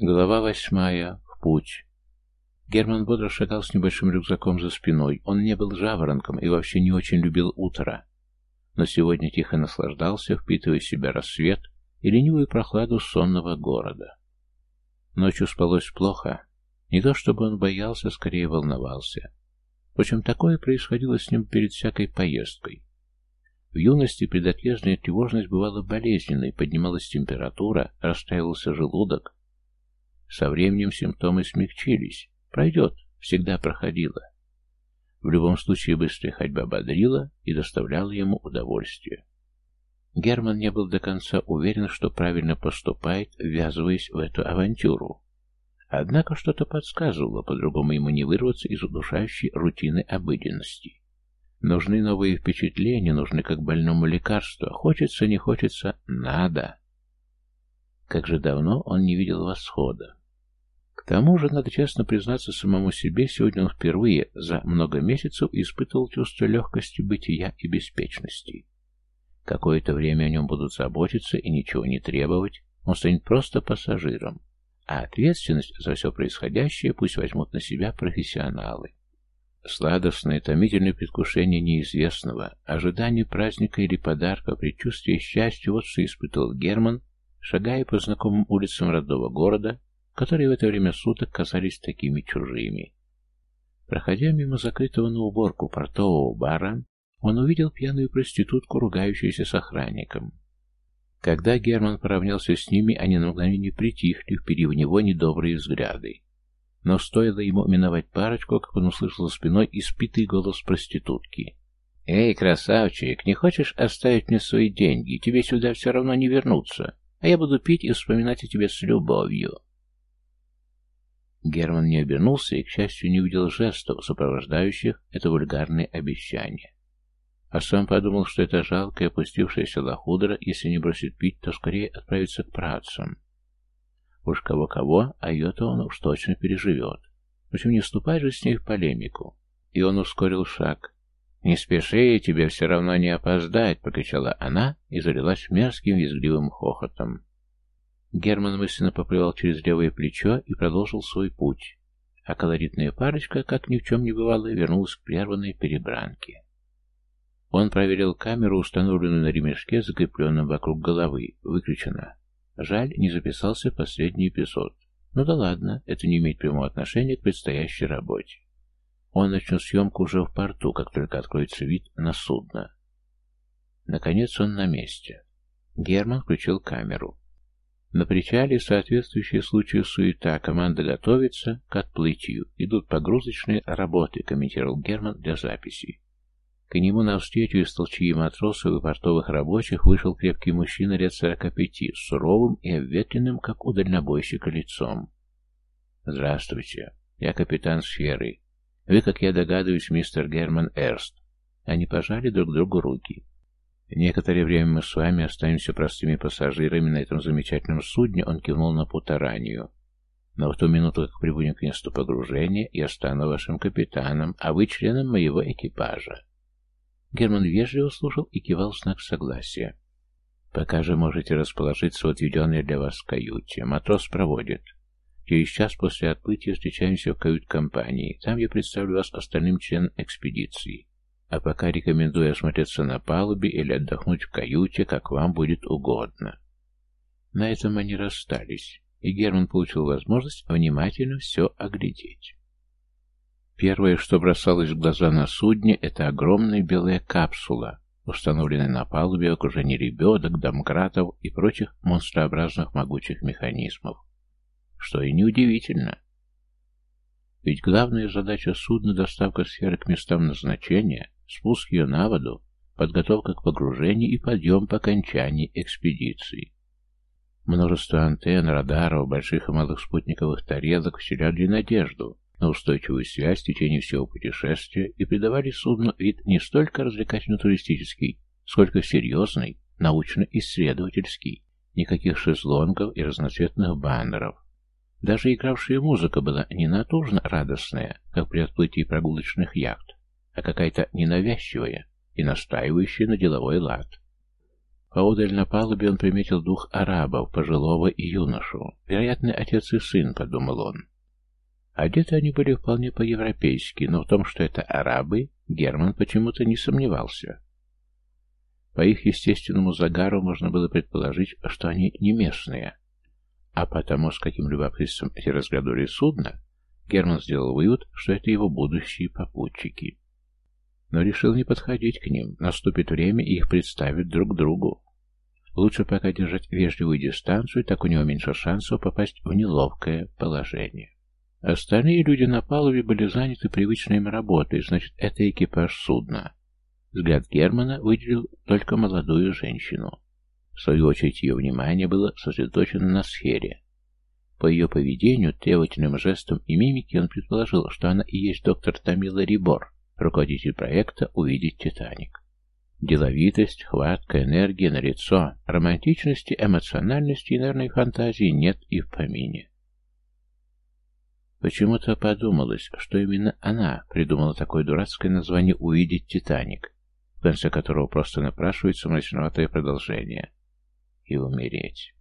Глава восьмая. В путь. Герман бодро шагал с небольшим рюкзаком за спиной. Он не был жаворонком и вообще не очень любил утро. Но сегодня тихо наслаждался, впитывая в себя рассвет и ленивую прохладу сонного города. Ночью спалось плохо. Не то чтобы он боялся, скорее волновался. Впрочем, такое происходило с ним перед всякой поездкой. В юности предотлежная тревожность бывала болезненной, поднималась температура, расстраивался желудок, со временем симптомы смягчились. Пройдет, всегда проходило. В любом случае быстрая ходьба бодрила и доставляла ему удовольствие. Герман не был до конца уверен, что правильно поступает, ввязываясь в эту авантюру. Однако что-то подсказывало, по-другому ему не вырваться из удушающей рутины обыденности. Нужны новые впечатления, нужны как больному лекарства. Хочется, не хочется, надо. Как же давно он не видел восхода. Тому же, надо честно признаться самому себе, сегодня он впервые за много месяцев испытывал чувство легкости бытия и беспечности. Какое-то время о нем будут заботиться и ничего не требовать, он станет просто пассажиром, а ответственность за все происходящее пусть возьмут на себя профессионалы. Сладостное, томительное предвкушение неизвестного, ожидание праздника или подарка, предчувствие счастья, вот что испытывал Герман, шагая по знакомым улицам родного города, которые в это время суток казались такими чужими. Проходя мимо закрытого на уборку портового бара, он увидел пьяную проститутку, ругающуюся с охранником. Когда Герман поравнялся с ними, они на мгновение притихли, вперив в него недобрые взгляды. Но стоило ему миновать парочку, как он услышал за спиной испитый голос проститутки. «Эй, красавчик, не хочешь оставить мне свои деньги? Тебе сюда все равно не вернуться, а я буду пить и вспоминать о тебе с любовью». Герман не обернулся и, к счастью, не увидел жестов, сопровождающих это вульгарное обещание. А сам подумал, что это жалкая, опустившаяся лохудра, если не бросит пить, то скорее отправится к працам. Уж кого-кого, а ее-то он уж точно переживет. Общем, не вступай же с ней в полемику. И он ускорил шаг. «Не спеши, тебе все равно не опоздать!» — покричала она и залилась мерзким визгливым хохотом. Герман мысленно поплевал через левое плечо и продолжил свой путь, а колоритная парочка, как ни в чем не бывало, вернулась к прерванной перебранке. Он проверил камеру, установленную на ремешке, закрепленном вокруг головы. Выключена. Жаль, не записался последний эпизод. Ну да ладно, это не имеет прямого отношения к предстоящей работе. Он начнет съемку уже в порту, как только откроется вид на судно. Наконец он на месте. Герман включил камеру. На причале соответствующая случаю суета. Команда готовится к отплытию. Идут погрузочные работы, комментировал Герман для записи. К нему навстречу из толчьи матросов и портовых рабочих вышел крепкий мужчина лет сорока пяти, с суровым и обветренным, как у дальнобойщика, лицом. «Здравствуйте. Я капитан сферы. Вы, как я догадываюсь, мистер Герман Эрст». Они пожали друг другу руки. Некоторое время мы с вами останемся простыми пассажирами на этом замечательном судне, он кивнул на Путаранию. Но в ту минуту, как прибудем к месту погружения, я стану вашим капитаном, а вы членом моего экипажа. Герман вежливо слушал и кивал в знак согласия. «Пока же можете расположиться в отведенной для вас каюте. Матрос проводит. Через час после отплытия встречаемся в кают-компании. Там я представлю вас остальным членам экспедиции. А пока рекомендую осмотреться на палубе или отдохнуть в каюте, как вам будет угодно. На этом они расстались, и Герман получил возможность внимательно все оглядеть. Первое, что бросалось в глаза на судне, это огромная белая капсула, установленная на палубе в окружении ребедок, домкратов и прочих монстрообразных могучих механизмов. Что и неудивительно. Ведь главная задача судна — доставка сферы к местам назначения, спуск ее на воду, подготовка к погружению и подъем по окончании экспедиции. Множество антенн, радаров, больших и малых спутниковых тарелок вселяли надежду на устойчивую связь в течение всего путешествия и придавали судну вид не столько развлекательно-туристический, сколько серьезный, научно-исследовательский. Никаких шезлонгов и разноцветных баннеров. Даже игравшая музыка была не натужно радостная, как при отплытии прогулочных яхт, а какая-то ненавязчивая и настаивающая на деловой лад. Поодаль на палубе он приметил двух арабов, пожилого и юношу. Вероятно, отец и сын, подумал он. Одеты они были вполне по-европейски, но в том, что это арабы, Герман почему-то не сомневался. По их естественному загару можно было предположить, что они не местные. А потому, с каким любопытством эти разглядывали судно, Герман сделал вывод, что это его будущие попутчики. Но решил не подходить к ним. Наступит время, и их представят друг другу. Лучше пока держать вежливую дистанцию, так у него меньше шансов попасть в неловкое положение. Остальные люди на палубе были заняты привычной им работой, значит, это экипаж судна. Взгляд Германа выделил только молодую женщину. В свою очередь ее внимание было сосредоточено на сфере. По ее поведению, требовательным жестам и мимике он предположил, что она и есть доктор Тамила Рибор, руководитель проекта «Увидеть Титаник». Деловитость, хватка, энергия на лицо, романтичности, эмоциональности и нервной фантазии нет и в помине. Почему-то подумалось, что именно она придумала такое дурацкое название «Увидеть Титаник», в конце которого просто напрашивается мрачноватое продолжение. И умереть.